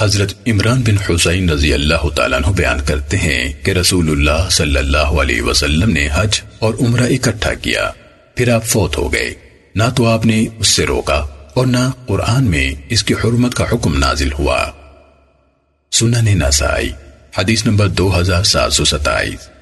حضرت عمران بن حسین رضی اللہ تعالیٰ عنہ بیان کرتے ہیں کہ رسول اللہ صلی اللہ علیہ وسلم نے حج اور عمرہ اکٹھا کیا، پھر آپ فوت ہو گئے۔ نہ تو آپ نے اس سے روکا اور نہ قرآن میں اس کی حرمت کا حکم نازل ہوا۔ سنن نسائی، حدیث نمبر دو ہزار سات سو ستائیس۔